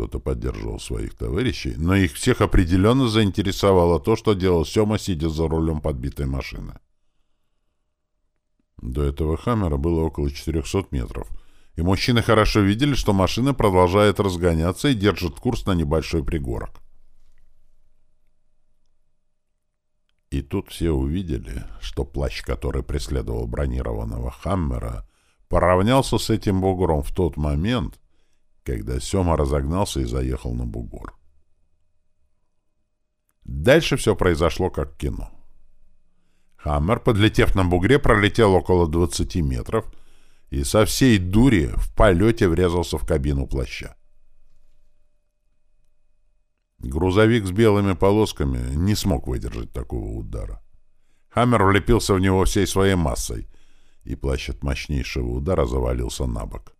Кто-то поддерживал своих товарищей, но их всех определенно заинтересовало то, что делал Сема, сидя за рулем подбитой машины. До этого «Хаммера» было около 400 метров, и мужчины хорошо видели, что машина продолжает разгоняться и держит курс на небольшой пригорок. И тут все увидели, что плащ, который преследовал бронированного «Хаммера», поравнялся с этим бугром в тот момент, когда Сема разогнался и заехал на бугор. Дальше все произошло как в кино. Хаммер, подлетев на бугре, пролетел около 20 метров и со всей дури в полете врезался в кабину плаща. Грузовик с белыми полосками не смог выдержать такого удара. Хаммер влепился в него всей своей массой, и плащ от мощнейшего удара завалился на бок.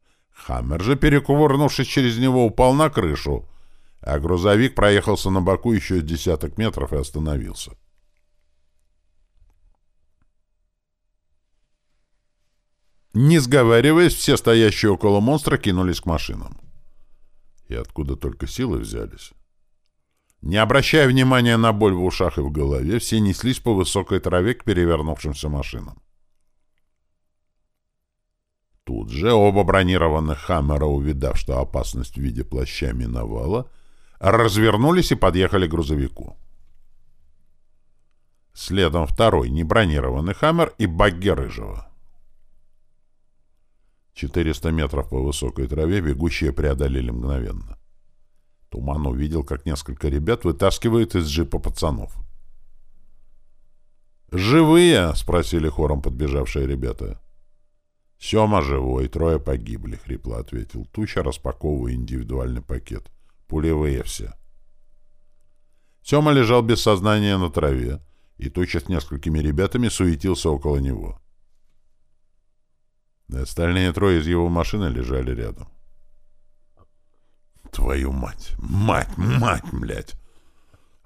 Хаммер же, перекувырнувшись через него, упал на крышу, а грузовик проехался на боку еще десяток метров и остановился. Не сговариваясь, все стоящие около монстра кинулись к машинам. И откуда только силы взялись. Не обращая внимания на боль в ушах и в голове, все неслись по высокой траве к перевернувшимся машинам. Тут же оба бронированных «Хаммера», увидав, что опасность в виде плаща миновала, развернулись и подъехали к грузовику. Следом второй небронированный «Хаммер» и багги Рыжего. 400 метров по высокой траве бегущие преодолели мгновенно. Туман увидел, как несколько ребят вытаскивают из джипа пацанов. «Живые?» — спросили хором подбежавшие ребята. «Сема живой, трое погибли», — хрипло ответил Туча, распаковывая индивидуальный пакет. «Пулевые все». Сема лежал без сознания на траве, и Туча с несколькими ребятами суетился около него. Остальные трое из его машины лежали рядом. Твою мать! Мать! Мать, блядь!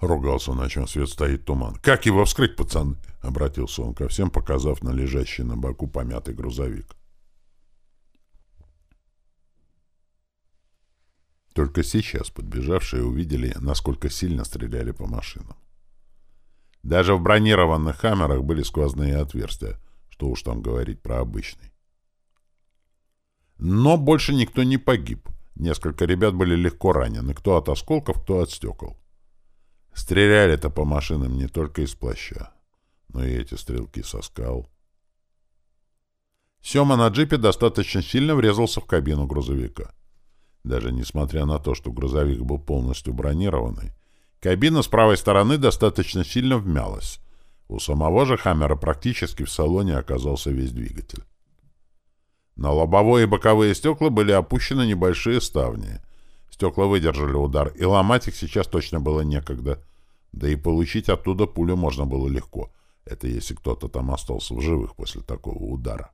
Ругался, на чем свет стоит туман. «Как его вскрыть, пацаны?» — обратился он ко всем, показав на лежащий на боку помятый грузовик. Только сейчас подбежавшие увидели, насколько сильно стреляли по машинам. Даже в бронированных «Хаммерах» были сквозные отверстия, что уж там говорить про обычный. Но больше никто не погиб. Несколько ребят были легко ранены, кто от осколков, кто от стекол. Стреляли-то по машинам не только из плаща, но и эти стрелки со скал. Сема на джипе достаточно сильно врезался в кабину грузовика. Даже несмотря на то, что грузовик был полностью бронированный, кабина с правой стороны достаточно сильно вмялась. У самого же «Хаммера» практически в салоне оказался весь двигатель. На лобовое и боковые стекла были опущены небольшие ставни. Стекла выдержали удар, и ломать их сейчас точно было некогда. Да и получить оттуда пулю можно было легко. Это если кто-то там остался в живых после такого удара.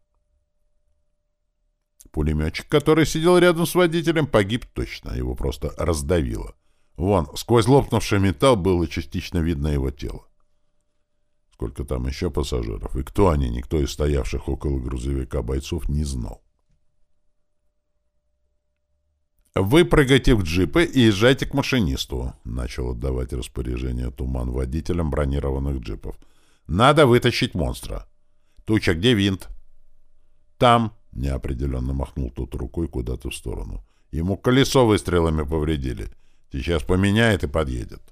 Пулеметчик, который сидел рядом с водителем, погиб точно. Его просто раздавило. Вон, сквозь лопнувший металл было частично видно его тело. Сколько там еще пассажиров и кто они, никто из стоявших около грузовика бойцов не знал. «Вы прыгайте в джипы и езжайте к машинисту», — начал отдавать распоряжение туман водителям бронированных джипов. «Надо вытащить монстра. Туча, где винт?» «Там», — неопределенно махнул тот рукой куда-то в сторону. «Ему колесо выстрелами повредили. Сейчас поменяет и подъедет».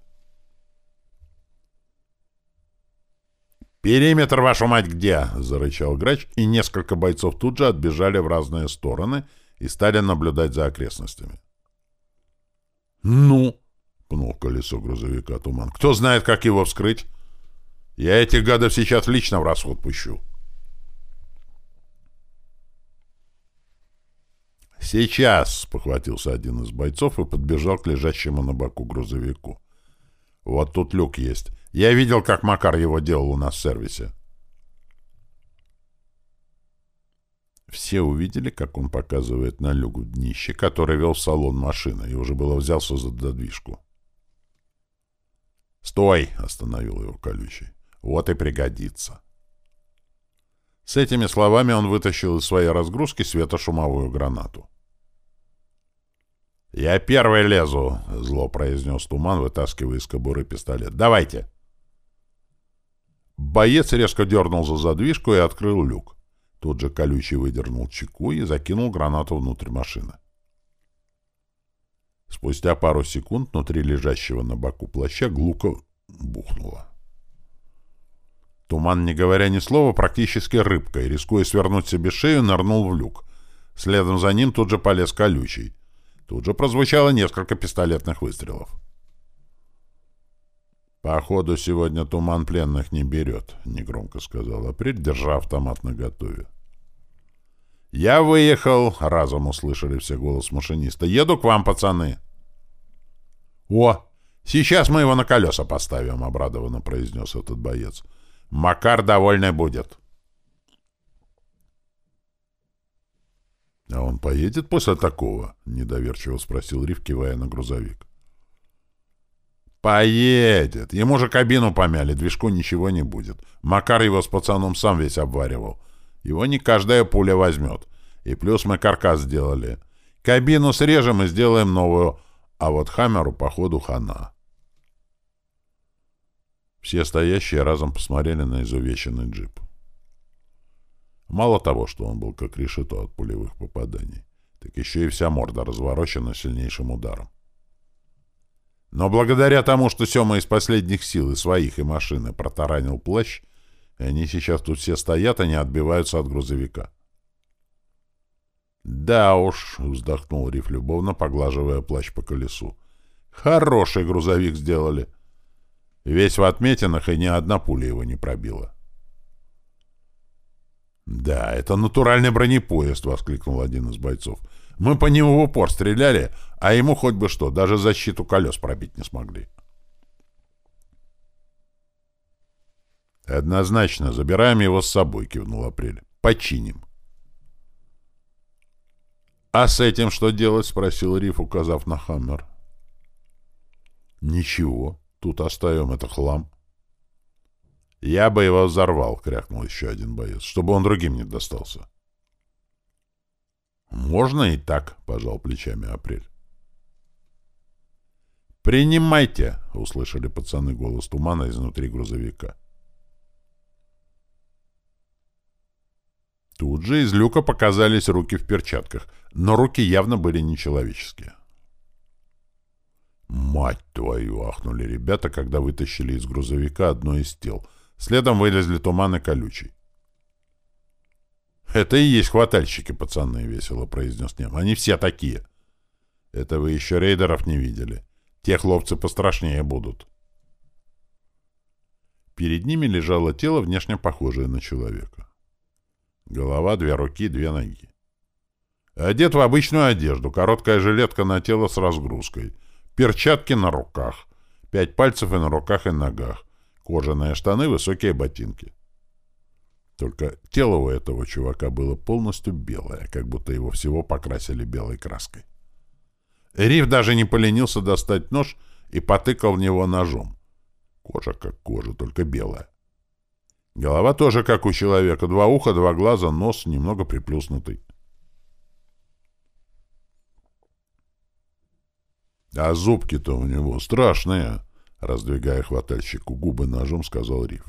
«Периметр, вашу мать, где?» — зарычал грач, и несколько бойцов тут же отбежали в разные стороны и стали наблюдать за окрестностями. «Ну?» — пнул колесо грузовика туман. «Кто знает, как его вскрыть? Я этих гадов сейчас лично в расход пущу». «Сейчас!» — похватился один из бойцов и подбежал к лежащему на боку грузовику. «Вот тут люк есть. Я видел, как Макар его делал у нас в сервисе. Все увидели, как он показывает на люгу днище, который вел в салон машины, и уже было взялся за додвижку. «Стой!» — остановил его колючий. «Вот и пригодится». С этими словами он вытащил из своей разгрузки светошумовую гранату. «Я первый лезу!» — зло произнес Туман, вытаскивая из кобуры пистолет. «Давайте!» Боец резко дернул за задвижку и открыл люк. Тут же колючий выдернул чеку и закинул гранату внутрь машины. Спустя пару секунд внутри лежащего на боку плаща глуко бухнуло. Туман, не говоря ни слова, практически рыбкой, рискуя свернуть себе шею, нырнул в люк. Следом за ним тут же полез колючий. Тут же прозвучало несколько пистолетных выстрелов. «Походу, сегодня туман пленных не берет», — негромко сказал Апрель, держа автомат наготове. «Я выехал!» — разом услышали все голос машиниста. «Еду к вам, пацаны!» «О, сейчас мы его на колеса поставим!» — обрадованно произнес этот боец. «Макар довольный будет!» «А он поедет после такого?» — недоверчиво спросил Рив, кивая на грузовик. «Поедет. Ему же кабину помяли, движку ничего не будет. Макар его с пацаном сам весь обваривал. Его не каждая пуля возьмет. И плюс мы каркас сделали. Кабину срежем и сделаем новую, А вот Хаммеру, походу, хана. Все стоящие разом посмотрели на изувеченный джип. Мало того, что он был как решето от пулевых попаданий, так еще и вся морда разворочена сильнейшим ударом. Но благодаря тому, что Сема из последних сил и своих, и машины протаранил плащ, они сейчас тут все стоят, они отбиваются от грузовика. «Да уж», — вздохнул Риф любовно, поглаживая плащ по колесу. «Хороший грузовик сделали. Весь в отметинах, и ни одна пуля его не пробила». «Да, это натуральный бронепоезд!» — воскликнул один из бойцов. «Мы по нему в упор стреляли, а ему хоть бы что, даже защиту колес пробить не смогли». «Однозначно, забираем его с собой», — кивнул Апрель. «Починим». «А с этим что делать?» — спросил Риф, указав на Хаммер. «Ничего, тут оставим это хлам». «Я бы его взорвал», — крякнул еще один боец, — «чтобы он другим не достался». «Можно и так», — пожал плечами Апрель. «Принимайте!» — услышали пацаны голос тумана изнутри грузовика. Тут же из люка показались руки в перчатках, но руки явно были нечеловеческие. «Мать твою!» — ахнули ребята, когда вытащили из грузовика одно из тел — Следом вылезли туман и колючий. «Это и есть хватальщики, пацаны», — весело произнес Нем. «Они все такие». «Это вы еще рейдеров не видели. Те хлопцы пострашнее будут». Перед ними лежало тело, внешне похожее на человека. Голова, две руки, две ноги. Одет в обычную одежду, короткая жилетка на тело с разгрузкой, перчатки на руках, пять пальцев и на руках и ногах, Кожаные штаны, высокие ботинки. Только тело у этого чувака было полностью белое, как будто его всего покрасили белой краской. Риф даже не поленился достать нож и потыкал в него ножом. Кожа как кожа, только белая. Голова тоже как у человека. Два уха, два глаза, нос немного приплюснутый. А зубки-то у него страшные. Раздвигая хватальщику губы ножом, сказал Риф.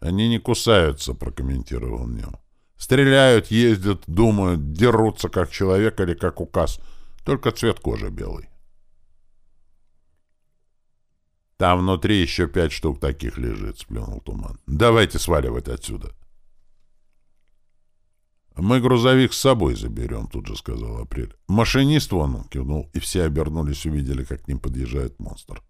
«Они не кусаются», — прокомментировал Нем. «Стреляют, ездят, думают, дерутся, как человек или как указ. Только цвет кожи белый». «Там внутри еще пять штук таких лежит», — сплюнул Туман. «Давайте сваливать отсюда». «Мы грузовик с собой заберем», — тут же сказал Апрель. «Машинист вон он», — кивнул, и все обернулись, увидели, как к ним подъезжает монстр.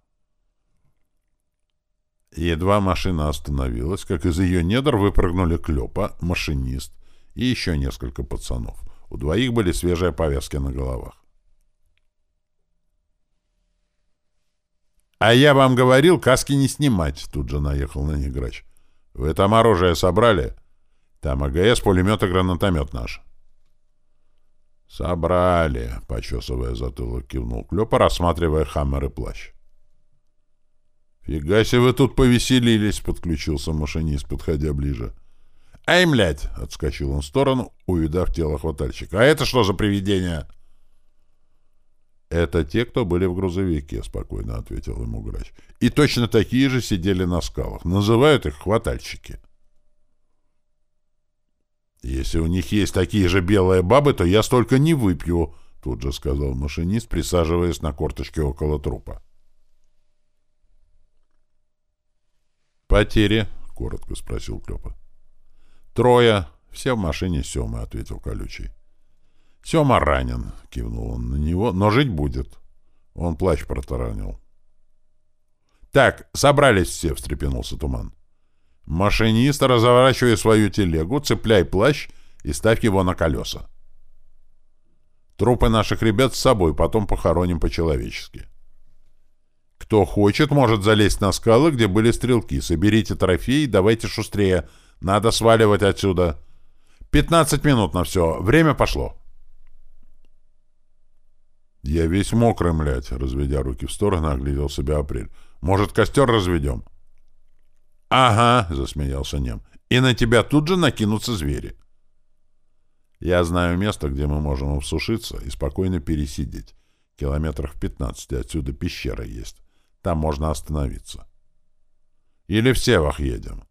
Едва машина остановилась, как из ее недр выпрыгнули Клёпа, машинист и еще несколько пацанов. У двоих были свежие повязки на головах. «А я вам говорил, каски не снимать», — тут же наехал на них грач. «Вы там оружие собрали?» Там АГС, пулемет и гранатомет наш. «Собрали», — почесывая затылок, кивнул Клёпа, рассматривая хаммер и плащ. «Фига себе вы тут повеселились», — подключился машинист, подходя ближе. «Ай, млядь!» — отскочил он в сторону, увидав тело хватальщика. «А это что за привидение?» «Это те, кто были в грузовике», — спокойно ответил ему грач. «И точно такие же сидели на скалах. Называют их хватальщики». «Если у них есть такие же белые бабы, то я столько не выпью», — тут же сказал машинист, присаживаясь на корточке около трупа. «Потери?» — коротко спросил Клёпа. «Трое. Все в машине Сёмы», — ответил Колючий. «Сёма ранен», — кивнул он на него, — «но жить будет». Он плащ протаранил. «Так, собрались все», — встрепенулся Туман. Машинист, разворачивай свою телегу, цепляй плащ и ставь его на колеса. Трупы наших ребят с собой потом похороним по-человечески. Кто хочет, может залезть на скалы, где были стрелки. Соберите трофеи, давайте шустрее. Надо сваливать отсюда. Пятнадцать минут на все. Время пошло. Я весь мокрый, млядь, разведя руки в сторону, оглядел себя Апрель. Может, костер разведем? «Ага», — засмеялся Нем, — «и на тебя тут же накинутся звери». «Я знаю место, где мы можем обсушиться и спокойно пересидеть», — Километрах в 15 отсюда пещера есть. Там можно остановиться. Или в Севах едем.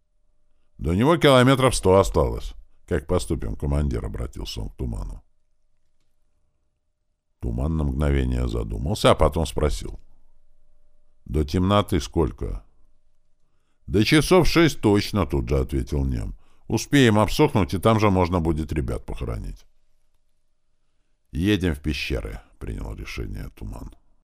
До него километров сто осталось. Как поступим, командир, обратился он к Туману. Туман на мгновение задумался, а потом спросил. До темноты сколько? До часов шесть точно, тут же ответил Нем. Успеем обсохнуть, и там же можно будет ребят похоронить. Едем в пещеры, принял решение Туман.